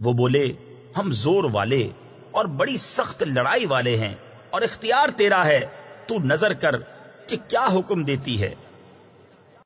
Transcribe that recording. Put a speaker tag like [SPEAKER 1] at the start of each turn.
[SPEAKER 1] وہ بولے، ہم زور والے اور بڑی سخت لڑائی والے ہیں اور اختیار تیرا ہے، تو نظر کر کہ کیا حکم دیتی ہے۔